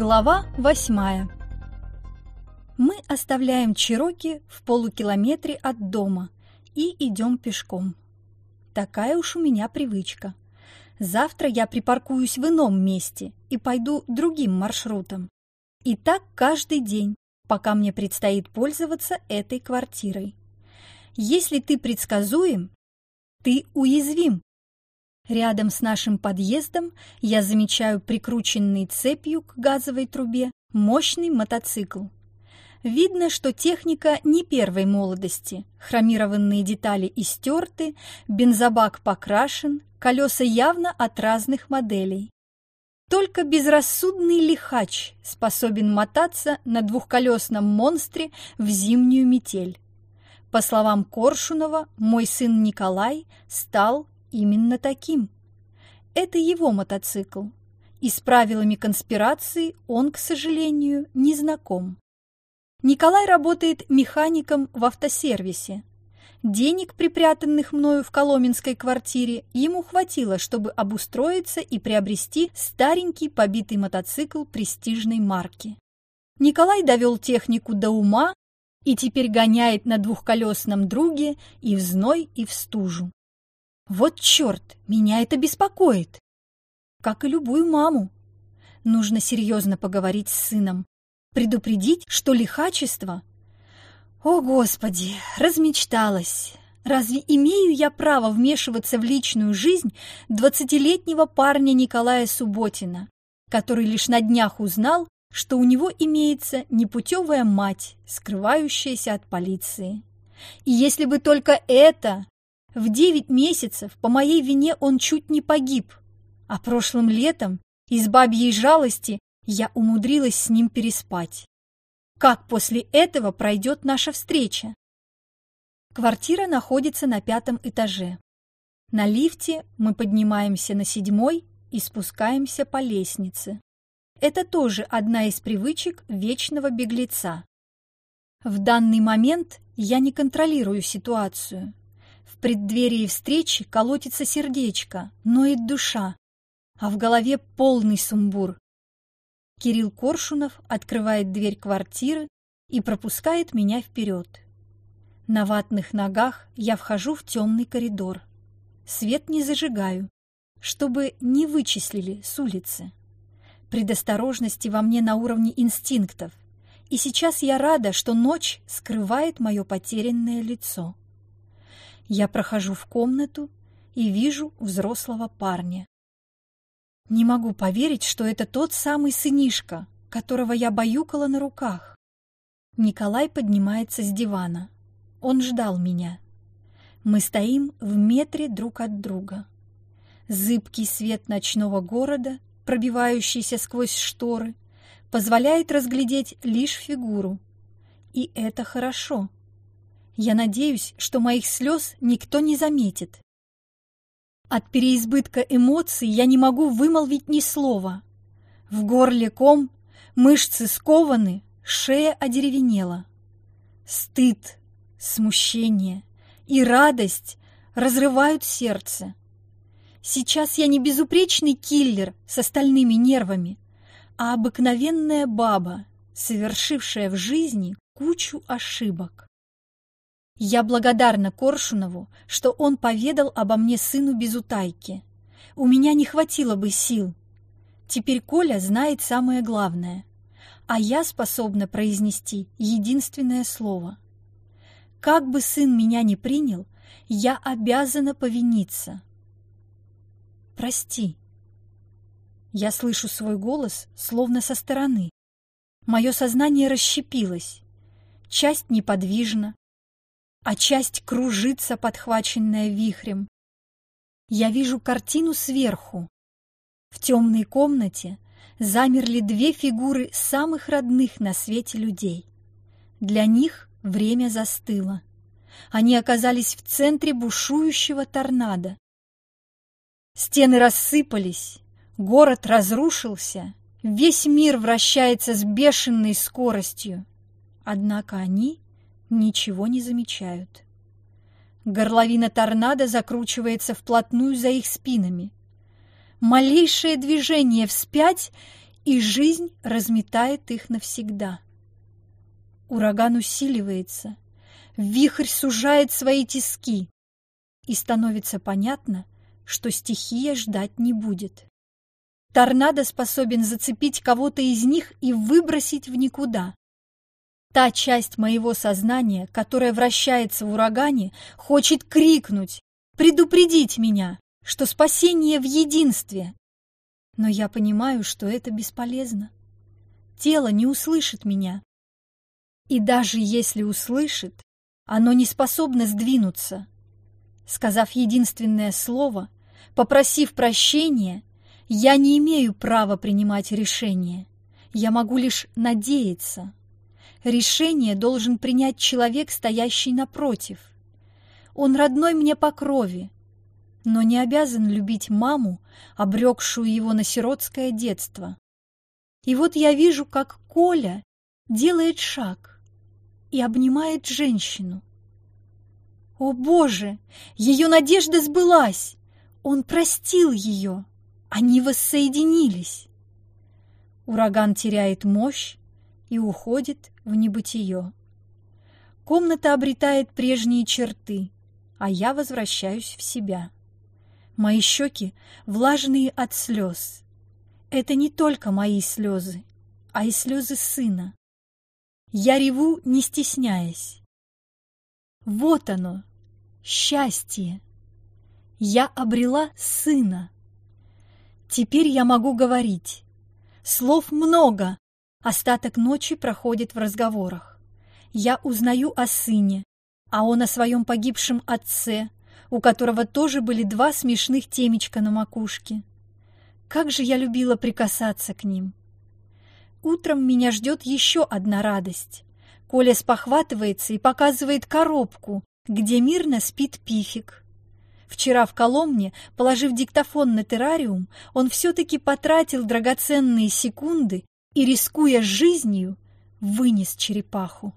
Глава восьмая Мы оставляем Чироки в полукилометре от дома и идем пешком. Такая уж у меня привычка. Завтра я припаркуюсь в ином месте и пойду другим маршрутом. И так каждый день, пока мне предстоит пользоваться этой квартирой. Если ты предсказуем, ты уязвим. Рядом с нашим подъездом я замечаю прикрученный цепью к газовой трубе мощный мотоцикл. Видно, что техника не первой молодости. Хромированные детали истерты, бензобак покрашен, колеса явно от разных моделей. Только безрассудный лихач способен мотаться на двухколесном монстре в зимнюю метель. По словам Коршунова, мой сын Николай стал именно таким. Это его мотоцикл, и с правилами конспирации он, к сожалению, не знаком. Николай работает механиком в автосервисе. Денег, припрятанных мною в коломенской квартире, ему хватило, чтобы обустроиться и приобрести старенький побитый мотоцикл престижной марки. Николай довел технику до ума и теперь гоняет на двухколесном друге и в зной, и в стужу. Вот черт, меня это беспокоит. Как и любую маму. Нужно серьезно поговорить с сыном, Предупредить, что лихачество? О, Господи, размечталась! Разве имею я право вмешиваться в личную жизнь двадцатилетнего парня Николая Субботина, который лишь на днях узнал, что у него имеется непутевая мать, скрывающаяся от полиции? И если бы только это... В девять месяцев по моей вине он чуть не погиб, а прошлым летом из бабьей жалости я умудрилась с ним переспать. Как после этого пройдет наша встреча? Квартира находится на пятом этаже. На лифте мы поднимаемся на седьмой и спускаемся по лестнице. Это тоже одна из привычек вечного беглеца. В данный момент я не контролирую ситуацию. В преддверии встречи колотится сердечко, ноет душа, а в голове полный сумбур. Кирилл Коршунов открывает дверь квартиры и пропускает меня вперед. На ватных ногах я вхожу в темный коридор. Свет не зажигаю, чтобы не вычислили с улицы. Предосторожности во мне на уровне инстинктов, и сейчас я рада, что ночь скрывает мое потерянное лицо. Я прохожу в комнату и вижу взрослого парня. Не могу поверить, что это тот самый сынишка, которого я баюкала на руках. Николай поднимается с дивана. Он ждал меня. Мы стоим в метре друг от друга. Зыбкий свет ночного города, пробивающийся сквозь шторы, позволяет разглядеть лишь фигуру. И это хорошо. Я надеюсь, что моих слез никто не заметит. От переизбытка эмоций я не могу вымолвить ни слова. В горле ком, мышцы скованы, шея одеревенела. Стыд, смущение и радость разрывают сердце. Сейчас я не безупречный киллер с остальными нервами, а обыкновенная баба, совершившая в жизни кучу ошибок. Я благодарна Коршунову, что он поведал обо мне сыну без утайки. У меня не хватило бы сил. Теперь Коля знает самое главное, а я способна произнести единственное слово. Как бы сын меня не принял, я обязана повиниться. Прости. Я слышу свой голос, словно со стороны. Мое сознание расщепилось. Часть неподвижна, а часть кружится, подхваченная вихрем. Я вижу картину сверху. В темной комнате замерли две фигуры самых родных на свете людей. Для них время застыло. Они оказались в центре бушующего торнадо. Стены рассыпались, город разрушился, весь мир вращается с бешеной скоростью. Однако они ничего не замечают. Горловина торнадо закручивается вплотную за их спинами. Малейшее движение вспять, и жизнь разметает их навсегда. Ураган усиливается, вихрь сужает свои тиски, и становится понятно, что стихия ждать не будет. Торнадо способен зацепить кого-то из них и выбросить в никуда. Та часть моего сознания, которая вращается в урагане, хочет крикнуть, предупредить меня, что спасение в единстве. Но я понимаю, что это бесполезно. Тело не услышит меня. И даже если услышит, оно не способно сдвинуться. Сказав единственное слово, попросив прощения, я не имею права принимать решение. Я могу лишь надеяться. Решение должен принять человек, стоящий напротив. Он родной мне по крови, но не обязан любить маму, обрекшую его на сиротское детство. И вот я вижу, как Коля делает шаг и обнимает женщину. О, Боже! Ее надежда сбылась! Он простил ее! Они воссоединились! Ураган теряет мощь и уходит в небытие. Комната обретает прежние черты, а я возвращаюсь в себя. Мои щеки влажные от слез. Это не только мои слезы, а и слезы сына. Я реву, не стесняясь. Вот оно, счастье. Я обрела сына. Теперь я могу говорить. Слов много, остаток ночи проходит в разговорах. Я узнаю о сыне, а он о своем погибшем отце, у которого тоже были два смешных темечка на макушке. Как же я любила прикасаться к ним. Утром меня ждет еще одна радость. Коля спохватывается и показывает коробку, где мирно спит пифик. Вчера в Коломне, положив диктофон на террариум, он все-таки потратил драгоценные секунды и, рискуя жизнью, вынес черепаху.